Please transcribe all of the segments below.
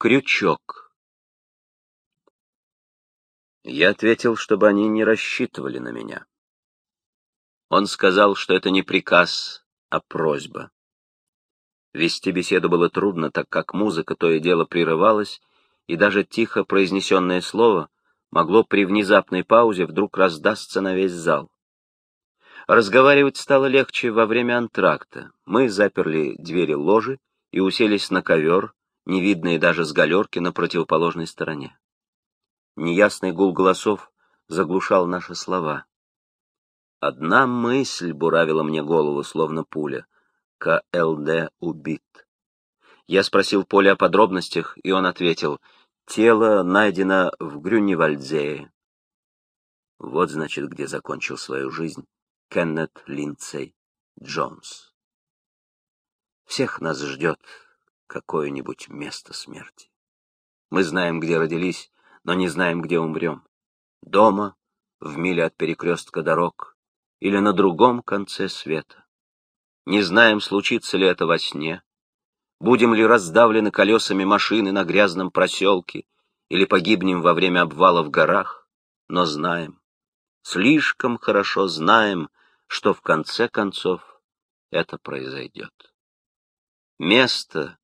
Крючок. Я ответил, чтобы они не рассчитывали на меня. Он сказал, что это не приказ, а просьба. Вести беседу было трудно, так как музыка то и дело прерывалась, и даже тихо произнесенное слово могло при внезапной паузе вдруг раздастся на весь зал. Разговаривать стало легче во время антракта. Мы заперли двери ложи и уселись на ковер, не видные даже с галерки на противоположной стороне. Неясный гул голосов заглушал наши слова. Одна мысль буравила мне голову, словно пуля. КЛД убит. Я спросил Поля о подробностях, и он ответил, тело найдено в Грюневальдзее. Вот, значит, где закончил свою жизнь Кеннет Линдсей Джонс. Всех нас ждет какое-нибудь место смерти. Мы знаем, где родились, но не знаем, где умрем. Дома, в миле от перекрестка дорог, или на другом конце света. Не знаем, случится ли это во сне, будем ли раздавлены колесами машины на грязном проселке, или погибнем во время обвала в горах, но знаем, слишком хорошо знаем, что в конце концов это произойдет. Место,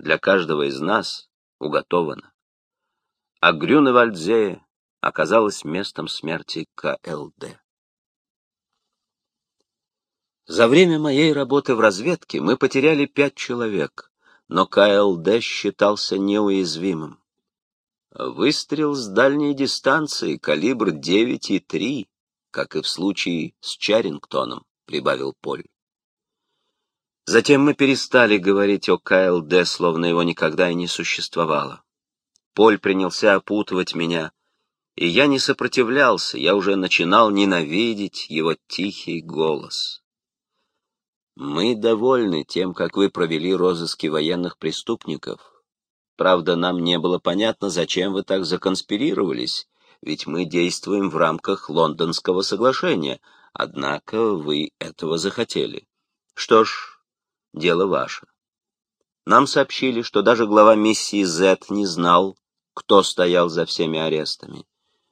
для каждого из нас уготовано. А Грюневальдзее оказалось местом смерти КЛД. За время моей работы в разведке мы потеряли пять человек, но КЛД считался неуязвимым. Выстрел с дальней дистанции, калибр 9,3, как и в случае с Чарингтоном, прибавил Поль. Затем мы перестали говорить о КЛД, словно его никогда и не существовало. Поль принялся опутывать меня, и я не сопротивлялся, я уже начинал ненавидеть его тихий голос. Мы довольны тем, как вы провели розыски военных преступников. Правда, нам не было понятно, зачем вы так законспирировались, ведь мы действуем в рамках Лондонского соглашения, однако вы этого захотели. Что ж, дело ваше. Нам сообщили, что даже глава миссии Z не знал, кто стоял за всеми арестами.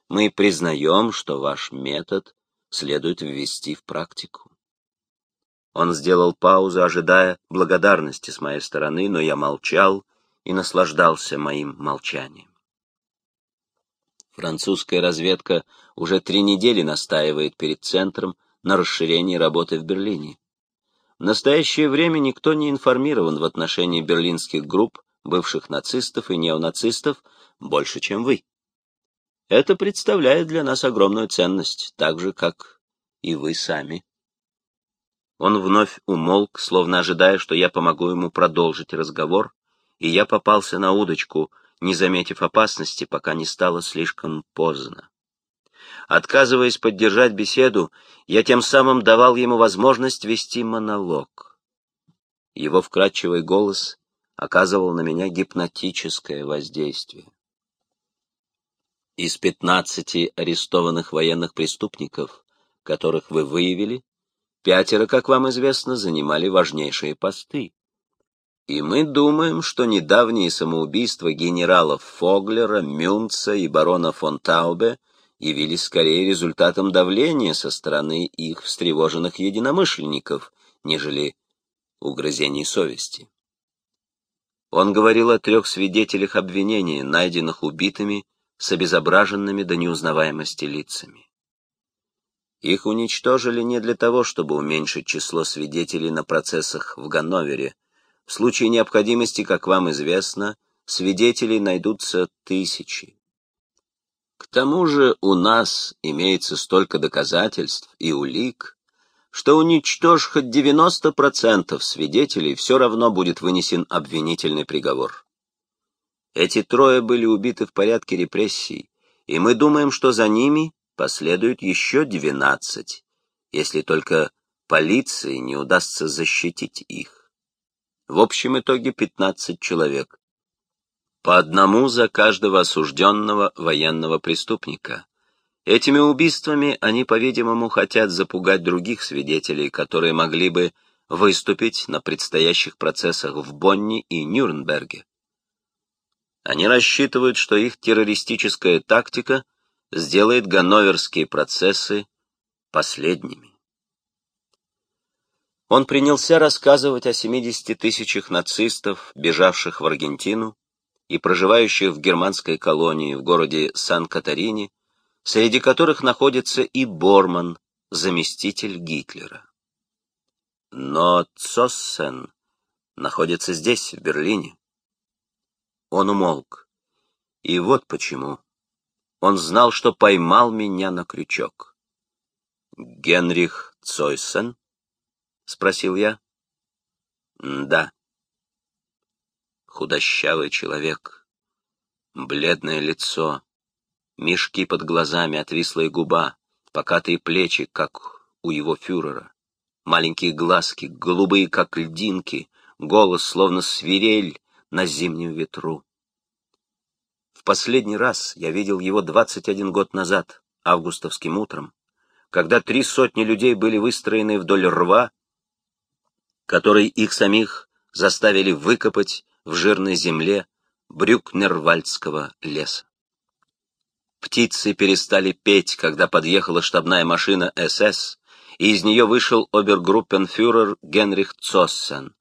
Мы признаем, что ваш метод следует ввести в практику. Он сделал паузу, ожидая благодарности с моей стороны, но я молчал и наслаждался моим молчанием. Французская разведка уже три недели настаивает перед Центром на расширении работы в Берлине. В настоящее время никто не информирован в отношении берлинских групп, бывших нацистов и неонацистов, больше, чем вы. Это представляет для нас огромную ценность, так же, как и вы сами. Он вновь умолк, словно ожидая, что я помогу ему продолжить разговор, и я попался на удочку, не заметив опасности, пока не стало слишком поздно. Отказываясь поддержать беседу, я тем самым давал ему возможность вести монолог. Его вкрадчивый голос оказывал на меня гипнотическое воздействие. Из пятнадцати арестованных военных преступников, которых вы выявили, пятеро, как вам известно, занимали важнейшие посты. И мы думаем, что недавние самоубийства генералов Фоглера, Мюнца и барона фон Таубе явились скорее результатом давления со стороны их встревоженных единомышленников, нежели угрызений совести. Он говорил о трех свидетелях обвинения, найденных убитыми с обезображенными до неузнаваемости лицами. Их уничтожили не для того, чтобы уменьшить число свидетелей на процессах в Ганновере. В случае необходимости, как вам известно, свидетелей найдутся тысячи. К тому же у нас имеется столько доказательств и улик, что уничтожь хоть 90% свидетелей, все равно будет вынесен обвинительный приговор. Эти трое были убиты в порядке репрессий, и мы думаем, что за ними последует еще 12, если только полиции не удастся защитить их. В общем итоге 15 человек по одному за каждого осужденного военного преступника. Этими убийствами они, по-видимому, хотят запугать других свидетелей, которые могли бы выступить на предстоящих процессах в Бонне и Нюрнберге. Они рассчитывают, что их террористическая тактика сделает ганноверские процессы последними. Он принялся рассказывать о 70 тысячах нацистов, бежавших в Аргентину и проживающих в германской колонии в городе Сан-Катарине, среди которых находится и Борман, заместитель Гитлера. Но Цоссен находится здесь, в Берлине. Он умолк. И вот почему. Он знал, что поймал меня на крючок. Генрих Цойсен? — спросил я. «Да». Худощавый человек, бледное лицо, мешки под глазами, отвислая губа, покатые плечи, как у его фюрера, маленькие глазки, голубые, как льдинки, голос, словно свирель на зимнем ветру. В последний раз я видел его 21 год назад, августовским утром, когда три сотни людей были выстроены вдоль рва, который их самих заставили выкопать в жирной земле Брюкнервальдского леса. Птицы перестали петь, когда подъехала штабная машина СС, и из нее вышел обергруппенфюрер Генрих Цоссен.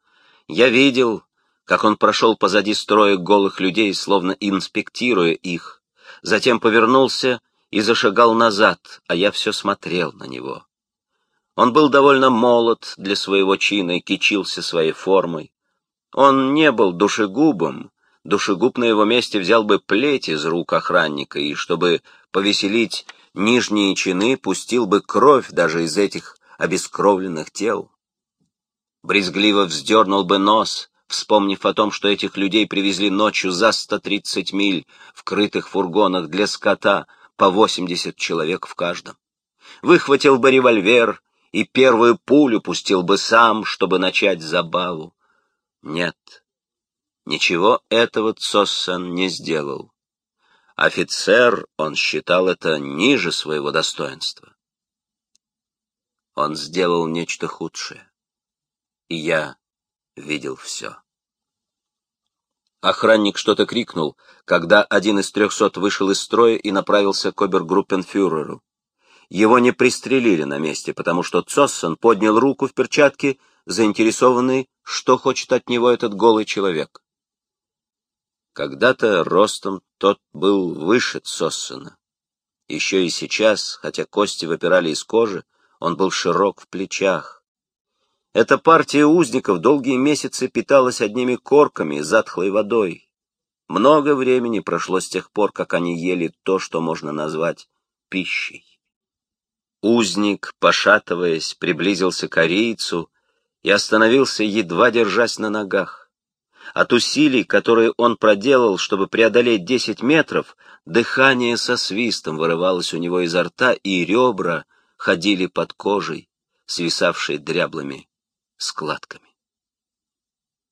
Я видел, как он прошел позади строя голых людей, словно инспектируя их, затем повернулся и зашагал назад, а я все смотрел на него. Он был довольно молод для своего чина и кичился своей формой. Он не был душегубом, душегуб на его месте взял бы плеть из рук охранника и, чтобы повеселить нижние чины, пустил бы кровь даже из этих обескровленных тел. Брезгливо вздернул бы нос, вспомнив о том, что этих людей привезли ночью за 130 миль в крытых фургонах для скота, по 80 человек в каждом. Выхватил бы револьвер и первую пулю пустил бы сам, чтобы начать забаву. Нет, ничего этого Цоссан не сделал. Офицер, он считал это ниже своего достоинства. Он сделал нечто худшее, и я видел все. Охранник что-то крикнул, когда один из трехсот вышел из строя и направился к обергруппенфюреру. Его не пристрелили на месте, потому что Цоссон поднял руку в перчатке, заинтересованный, что хочет от него этот голый человек. Когда-то ростом тот был выше Цоссона. Еще и сейчас, хотя кости выпирали из кожи, он был широк в плечах. Эта партия узников долгие месяцы питалась одними корками затхлой водой. Много времени прошло с тех пор, как они ели то, что можно назвать пищей. Узник, пошатываясь, приблизился к арийцу и остановился, едва держась на ногах. От усилий, которые он проделал, чтобы преодолеть десять метров, дыхание со свистом вырывалось у него изо рта, и ребра ходили под кожей, свисавшей дряблыми складками.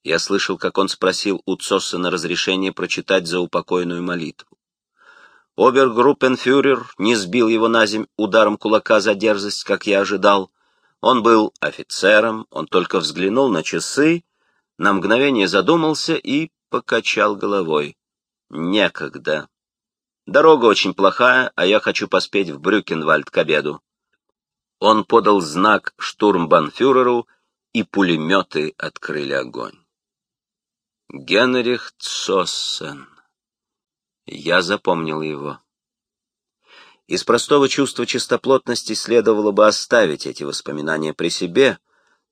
Я слышал, как он спросил у Цоссена разрешение прочитать заупокойную молитву. Обергруппенфюрер не сбил его на земь ударом кулака за дерзость, как я ожидал. Он был офицером, он только взглянул на часы, на мгновение задумался и покачал головой. Некогда. Дорога очень плохая, а я хочу поспеть в Брюкенвальд к обеду. Он подал знак штурмбанфюреру, и пулеметы открыли огонь. Генрих Цоссен. Я запомнил его. Из простого чувства чистоплотности следовало бы оставить эти воспоминания при себе,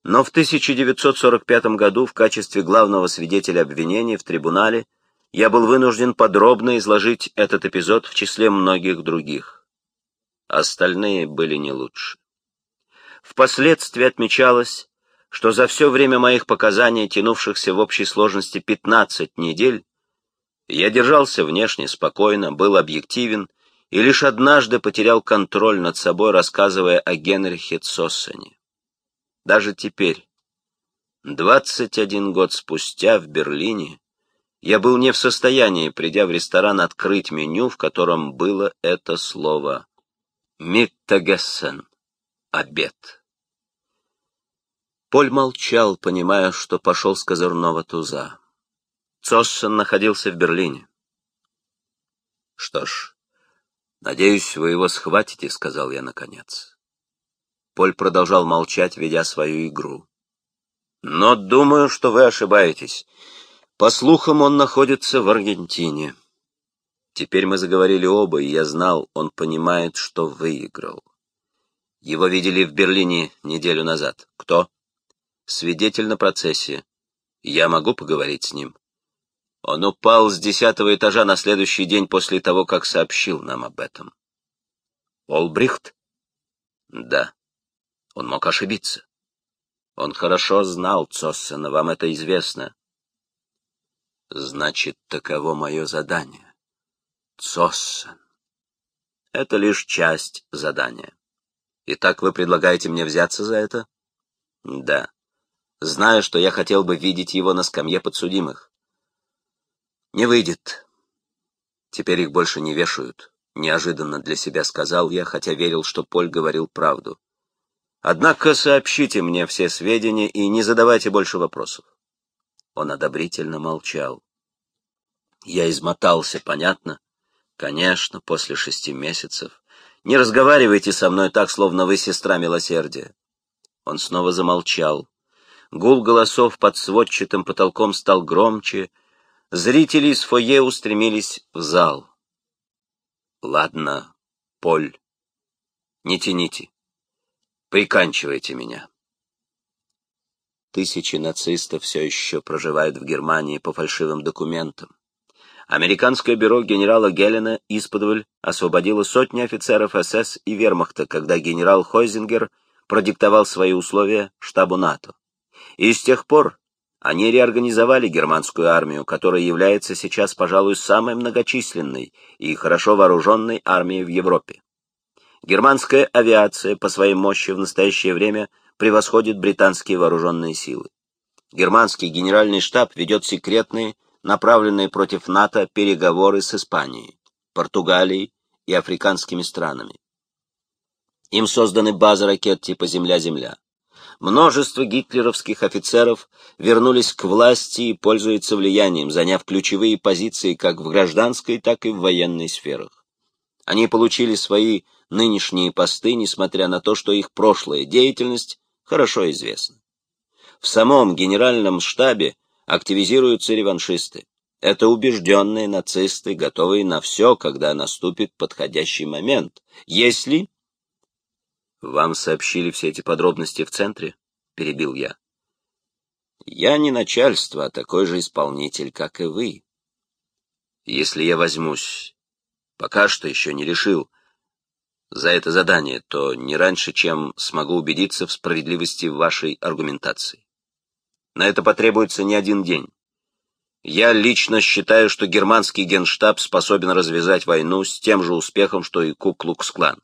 но в 1945 году в качестве главного свидетеля обвинения в трибунале я был вынужден подробно изложить этот эпизод в числе многих других. Остальные были не лучше. Впоследствии отмечалось, что за все время моих показаний, тянувшихся в общей сложности 15 недель, я держался внешне спокойно, был объективен и лишь однажды потерял контроль над собой, рассказывая о Генрихе Цоссене. Даже теперь, 21 год спустя в Берлине, я был не в состоянии, придя в ресторан, открыть меню, в котором было это слово «Миттагессен» — «обед». Поль молчал, понимая, что пошел с козырного туза. Цоссен находился в Берлине. Что ж, надеюсь, вы его схватите, сказал я наконец. Поль продолжал молчать, ведя свою игру. Но думаю, что вы ошибаетесь. По слухам, он находится в Аргентине. Теперь мы заговорили оба, и я знал, он понимает, что выиграл. Его видели в Берлине неделю назад. Кто? Свидетель на процессе. Я могу поговорить с ним. Он упал с десятого этажа на следующий день после того, как сообщил нам об этом. Олбрихт? Да. Он мог ошибиться. Он хорошо знал Цоссена, вам это известно. Значит, таково мое задание. Цоссен. Это лишь часть задания. Итак, вы предлагаете мне взяться за это? Да. Зная, что я хотел бы видеть его на скамье подсудимых. Не выйдет. Теперь их больше не вешают. Неожиданно для себя сказал я, хотя верил, что Поль говорил правду. Однако сообщите мне все сведения и не задавайте больше вопросов. Он одобрительно молчал. Я измотался, понятно? Конечно, после шести месяцев. Не разговаривайте со мной так, словно вы сестра милосердия. Он снова замолчал. Гул голосов под сводчатым потолком стал громче. Зрители из фойе устремились в зал. Ладно, Поль, не тяните. Приканчивайте меня. Тысячи нацистов все еще проживают в Германии по фальшивым документам. Американское бюро генерала Гелена исподволь освободило сотни офицеров СС и вермахта, когда генерал Хойзингер продиктовал свои условия штабу НАТО. И с тех пор они реорганизовали германскую армию, которая является сейчас, пожалуй, самой многочисленной и хорошо вооруженной армией в Европе. Германская авиация по своей мощи в настоящее время превосходит британские вооруженные силы. Германский генеральный штаб ведет секретные, направленные против НАТО переговоры с Испанией, Португалией и африканскими странами. Им созданы базы ракет типа «Земля-Земля». Множество гитлеровских офицеров вернулись к власти и пользуются влиянием, заняв ключевые позиции как в гражданской, так и в военной сферах. Они получили свои нынешние посты, несмотря на то, что их прошлая деятельность хорошо известна. В самом генеральном штабе активизируются реваншисты. Это убежденные нацисты, готовые на все, когда наступит подходящий момент. Если... Вам сообщили все эти подробности в центре? Перебил я. Я не начальство, а такой же исполнитель, как и вы. Если я возьмусь, пока что еще не решил, за это задание, то не раньше, чем смогу убедиться в справедливости вашей аргументации. На это потребуется не один день. Я лично считаю, что германский генштаб способен развязать войну с тем же успехом, что и Ку-Клукс-Клан.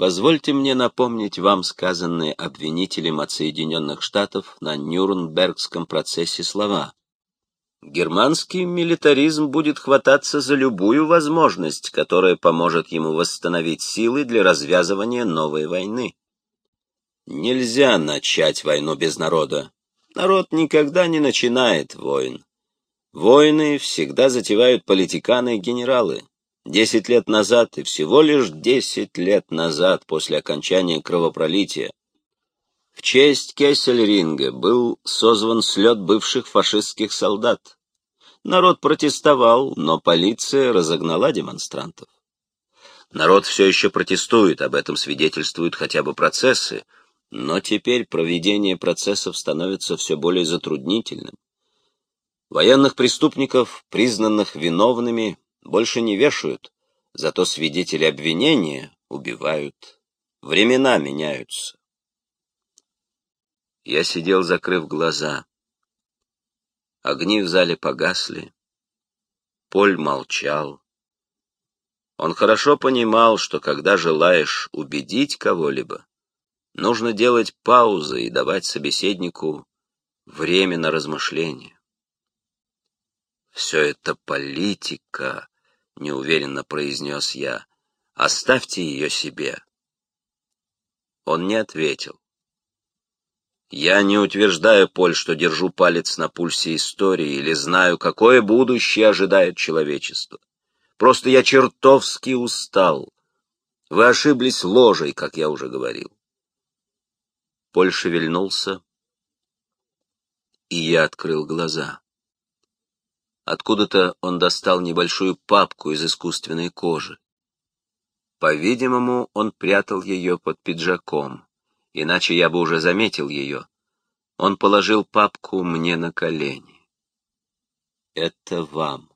Позвольте мне напомнить вам сказанные обвинителем от Соединенных Штатов на Нюрнбергском процессе слова. Германский милитаризм будет хвататься за любую возможность, которая поможет ему восстановить силы для развязывания новой войны. Нельзя начать войну без народа. Народ никогда не начинает войн. Войны всегда затевают политиканы и генералы. Десять лет назад и всего лишь десять лет назад после окончания кровопролития в честь Кессельринга был созван слет бывших фашистских солдат. Народ протестовал, но полиция разогнала демонстрантов. Народ все еще протестует, об этом свидетельствуют хотя бы процессы, но теперь проведение процессов становится все более затруднительным. Военных преступников, признанных виновными, больше не вешают, зато свидетели обвинения убивают. Времена меняются. Я сидел, закрыв глаза. Огни в зале погасли. Поль молчал. Он хорошо понимал, что когда желаешь убедить кого-либо, нужно делать паузы и давать собеседнику время на размышление. «Все это политика», — неуверенно произнес я. «Оставьте ее себе». Он не ответил. Я не утверждаю, Поль, что держу палец на пульсе истории или знаю, какое будущее ожидает человечество. Просто я чертовски устал. Вы ошиблись ложей, как я уже говорил. Поль шевельнулся, и я открыл глаза. Откуда-то он достал небольшую папку из искусственной кожи. По-видимому, он прятал ее под пиджаком, иначе я бы уже заметил ее. Он положил папку мне на колени. «Это вам».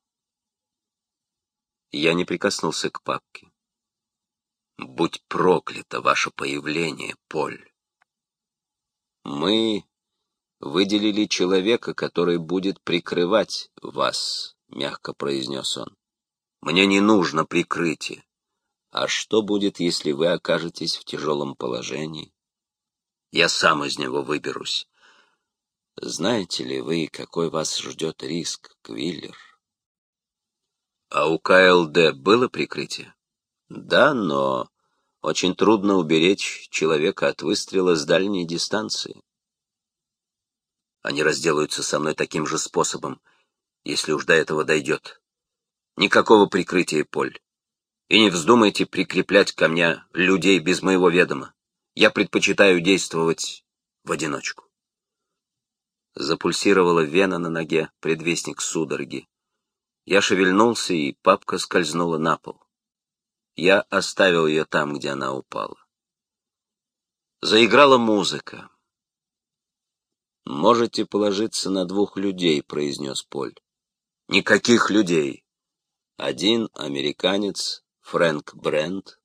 Я не прикоснулся к папке. «Будь проклято ваше появление, Поль. Мы выделили человека, который будет прикрывать вас», — мягко произнес он. «Мне не нужно прикрытие. А что будет, если вы окажетесь в тяжелом положении? Я сам из него выберусь. Знаете ли вы, какой вас ждет риск, Квиллер? А у КЛД было прикрытие? Да, но очень трудно уберечь человека от выстрела с дальней дистанции. Они разделаются со мной таким же способом, если уж до этого дойдет. Никакого прикрытия, Поль. И не вздумайте прикреплять ко мне людей без моего ведома. Я предпочитаю действовать в одиночку. Запульсировала вена на ноге, предвестник судороги. Я шевельнулся, и папка скользнула на пол. Я оставил ее там, где она упала. Заиграла музыка. «Можете положиться на двух людей», — произнес Поль. «Никаких людей. Один американец, Фрэнк Брент,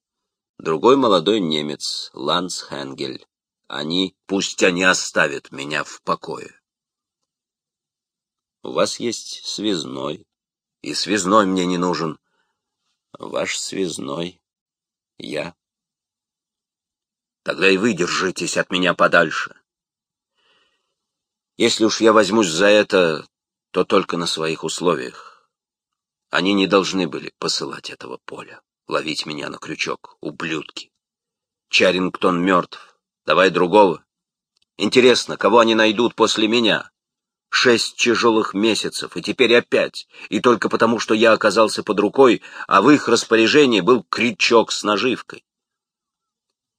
другой молодой немец, Ланс Хенгель. Они, пусть они оставят меня в покое. У вас есть связной, и связной мне не нужен. Ваш связной — я. Тогда и вы держитесь от меня подальше. Если уж я возьмусь за это, то только на своих условиях. Они не должны были посылать этого поля, ловить меня на крючок, ублюдки. Чарингтон мертв. Давай другого. Интересно, кого они найдут после меня? Шесть тяжелых месяцев, и теперь опять, и только потому, что я оказался под рукой, а в их распоряжении был крючок с наживкой.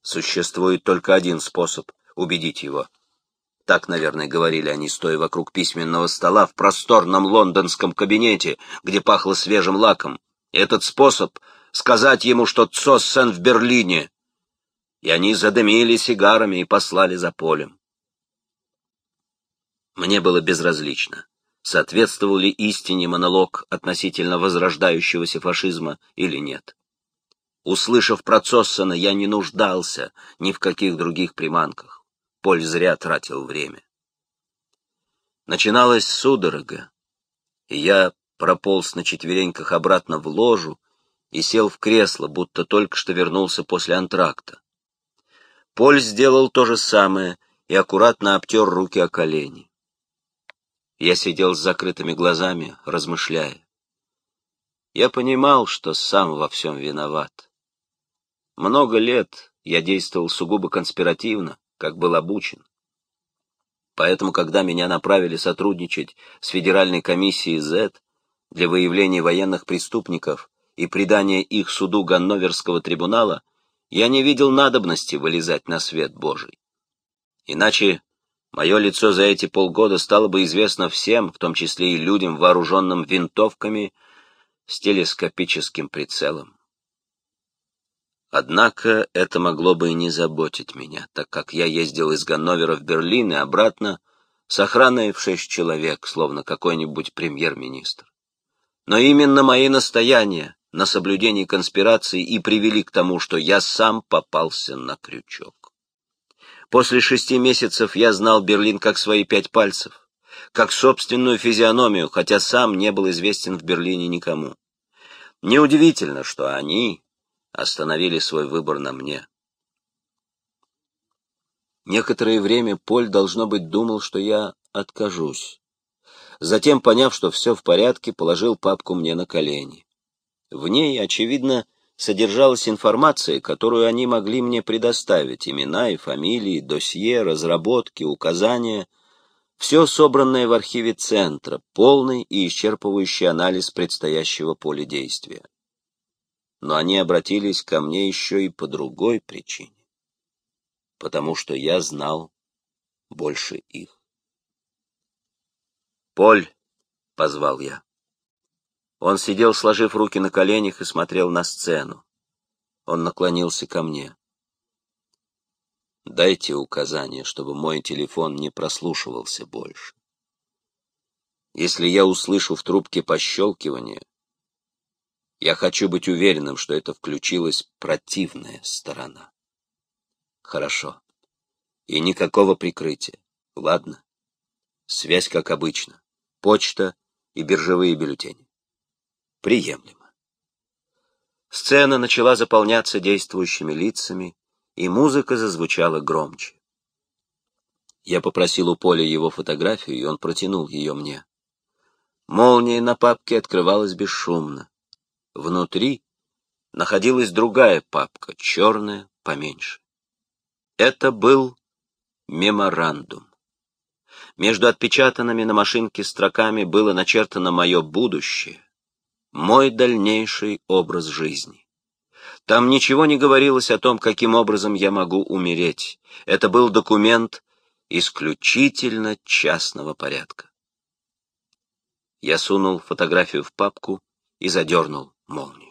Существует только один способ убедить его — так, наверное, говорили они, стоя вокруг письменного стола в просторном лондонском кабинете, где пахло свежим лаком. Этот способ — сказать ему, что Цоссен в Берлине. И они задымили сигарами и послали за полем. Мне было безразлично, соответствовал ли истине монолог относительно возрождающегося фашизма или нет. Услышав про Цоссена, я не нуждался ни в каких других приманках. Поль зря тратил время. Начиналась судорога, и я прополз на четвереньках обратно в ложу и сел в кресло, будто только что вернулся после антракта. Поль сделал то же самое и аккуратно обтер руки о колени. Я сидел с закрытыми глазами, размышляя. Я понимал, что сам во всем виноват. Много лет я действовал сугубо конспиративно, как был обучен. Поэтому, когда меня направили сотрудничать с Федеральной комиссией Z для выявления военных преступников и предания их суду Ганноверского трибунала, я не видел надобности вылезать на свет Божий. Иначе мое лицо за эти полгода стало бы известно всем, в том числе и людям, вооруженным винтовками с телескопическим прицелом. Однако это могло бы и не заботить меня, так как я ездил из Ганновера в Берлин и обратно с охраной в шесть человек, словно какой-нибудь премьер-министр. Но именно мои настояния на соблюдении конспирации и привели к тому, что я сам попался на крючок. После шести месяцев я знал Берлин как свои пять пальцев, как собственную физиономию, хотя сам не был известен в Берлине никому. Неудивительно, что они, остановили свой выбор на мне. Некоторое время Поль, должно быть, думал, что я откажусь. Затем, поняв, что все в порядке, положил папку мне на колени. В ней, очевидно, содержалась информация, которую они могли мне предоставить, имена и фамилии, досье, разработки, указания, все собранное в архиве Центра, полный и исчерпывающий анализ предстоящего поля действия. Но они обратились ко мне еще и по другой причине, потому что я знал больше их. «Поль!» — позвал я. Он сидел, сложив руки на коленях, и смотрел на сцену. Он наклонился ко мне. «Дайте указание, чтобы мой телефон не прослушивался больше. Если я услышу в трубке пощелкивание, я хочу быть уверенным, что это включилась противная сторона. Хорошо. И никакого прикрытия. Ладно. Связь как обычно. Почта и биржевые бюллетени. Приемлемо. Сцена начала заполняться действующими лицами, и музыка зазвучала громче. Я попросил у Поля его фотографию, и он протянул ее мне. Молния на папке открывалась бесшумно. Внутри находилась другая папка, черная, поменьше. Это был меморандум. Между отпечатанными на машинке строками было начертано мое будущее, мой дальнейший образ жизни. Там ничего не говорилось о том, каким образом я могу умереть. Это был документ исключительно частного порядка. Я сунул фотографию в папку и задернул молнию.